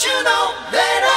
You know that